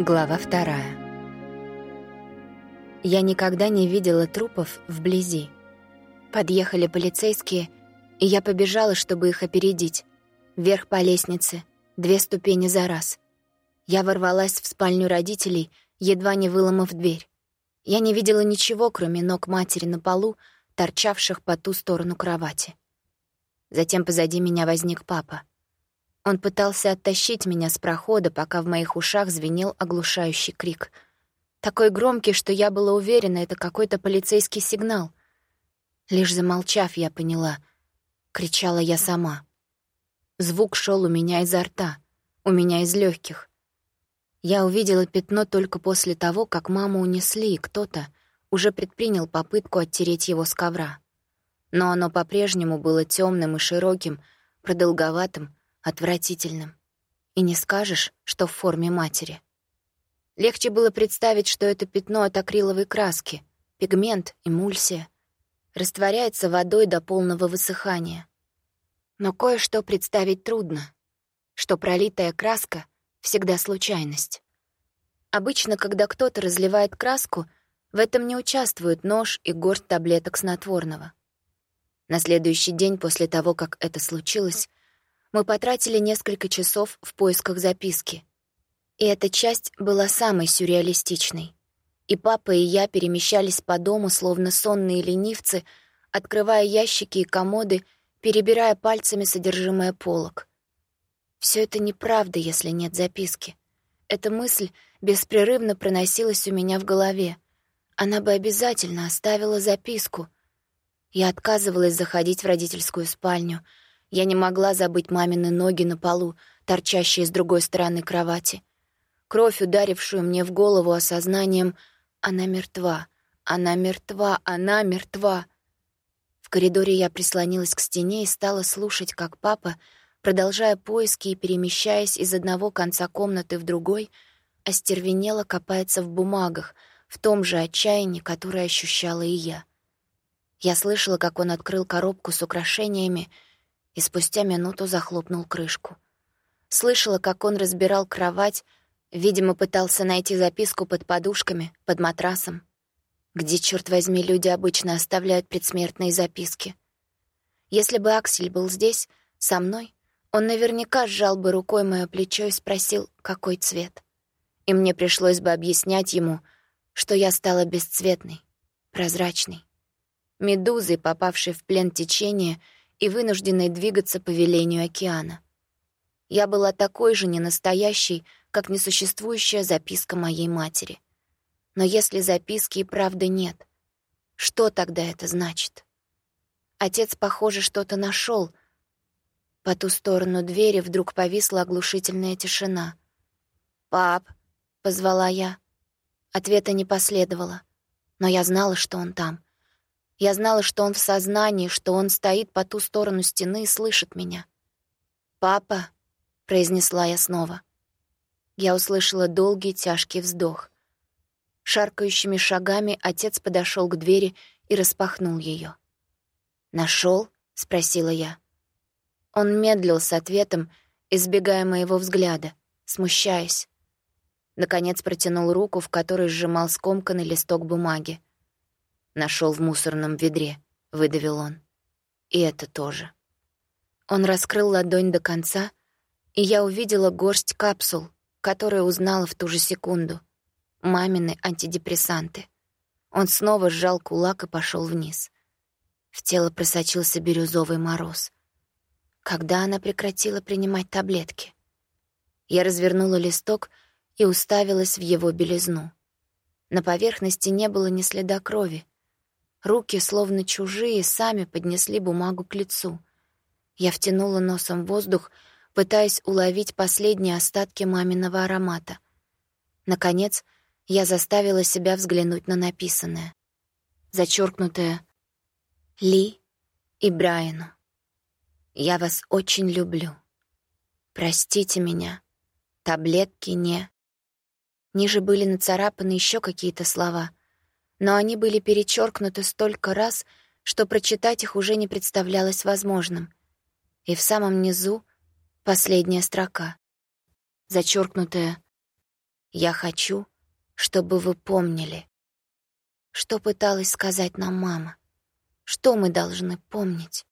Глава вторая. Я никогда не видела трупов вблизи. Подъехали полицейские, и я побежала, чтобы их опередить. Вверх по лестнице, две ступени за раз. Я ворвалась в спальню родителей, едва не выломав дверь. Я не видела ничего, кроме ног матери на полу, торчавших по ту сторону кровати. Затем позади меня возник папа. Он пытался оттащить меня с прохода, пока в моих ушах звенел оглушающий крик. Такой громкий, что я была уверена, это какой-то полицейский сигнал. Лишь замолчав, я поняла. Кричала я сама. Звук шел у меня изо рта, у меня из легких. Я увидела пятно только после того, как маму унесли, и кто-то уже предпринял попытку оттереть его с ковра. Но оно по-прежнему было темным и широким, продолговатым, отвратительным. И не скажешь, что в форме матери. Легче было представить, что это пятно от акриловой краски, пигмент, эмульсия. Растворяется водой до полного высыхания. Но кое-что представить трудно, что пролитая краска — всегда случайность. Обычно, когда кто-то разливает краску, в этом не участвуют нож и горсть таблеток снотворного. На следующий день после того, как это случилось, мы потратили несколько часов в поисках записки. И эта часть была самой сюрреалистичной. И папа, и я перемещались по дому, словно сонные ленивцы, открывая ящики и комоды, перебирая пальцами содержимое полок. Все это неправда, если нет записки. Эта мысль беспрерывно проносилась у меня в голове. Она бы обязательно оставила записку. Я отказывалась заходить в родительскую спальню — я не могла забыть мамины ноги на полу, торчащие с другой стороны кровати. Кровь, ударившую мне в голову осознанием «Она мертва, она мертва, она мертва». В коридоре я прислонилась к стене и стала слушать, как папа, продолжая поиски и перемещаясь из одного конца комнаты в другой, остервенело копается в бумагах, в том же отчаянии, которое ощущала и я. Я слышала, как он открыл коробку с украшениями, и спустя минуту захлопнул крышку. Слышала, как он разбирал кровать, видимо, пытался найти записку под подушками, под матрасом. Где, черт возьми, люди обычно оставляют предсмертные записки? Если бы Аксель был здесь, со мной, он наверняка сжал бы рукой моё плечо и спросил, какой цвет. И мне пришлось бы объяснять ему, что я стала бесцветной, прозрачной. Медузой, попавшей в плен течения — и вынужденной двигаться по велению океана. Я была такой же ненастоящей, как несуществующая записка моей матери. Но если записки и правды нет, что тогда это значит? Отец, похоже, что-то нашел. По ту сторону двери вдруг повисла оглушительная тишина. «Пап», — позвала я. Ответа не последовало, но я знала, что он там — я знала, что он в сознании, что он стоит по ту сторону стены и слышит меня. «Папа», — произнесла я снова. Я услышала долгий тяжкий вздох. Шаркающими шагами отец подошел к двери и распахнул ее. Нашел? спросила я. Он медлил с ответом, избегая моего взгляда, смущаясь. Наконец протянул руку, в которой сжимал скомканный листок бумаги. Нашел в мусорном ведре», — выдавил он. «И это тоже». Он раскрыл ладонь до конца, и я увидела горсть капсул, которые узнала в ту же секунду. Мамины антидепрессанты. Он снова сжал кулак и пошел вниз. В тело просочился бирюзовый мороз. Когда она прекратила принимать таблетки? Я развернула листок и уставилась в его белизну. На поверхности не было ни следа крови, Руки, словно чужие, сами поднесли бумагу к лицу. Я втянула носом воздух, пытаясь уловить последние остатки маминого аромата. Наконец, я заставила себя взглянуть на написанное. Зачеркнутое «Ли и Брайану». «Я вас очень люблю. Простите меня. Таблетки не...» Ниже были нацарапаны еще какие-то слова — но они были перечеркнуты столько раз, что прочитать их уже не представлялось возможным. И в самом низу — последняя строка, зачеркнутая Я хочу, чтобы вы помнили. Что пыталась сказать нам мама? Что мы должны помнить?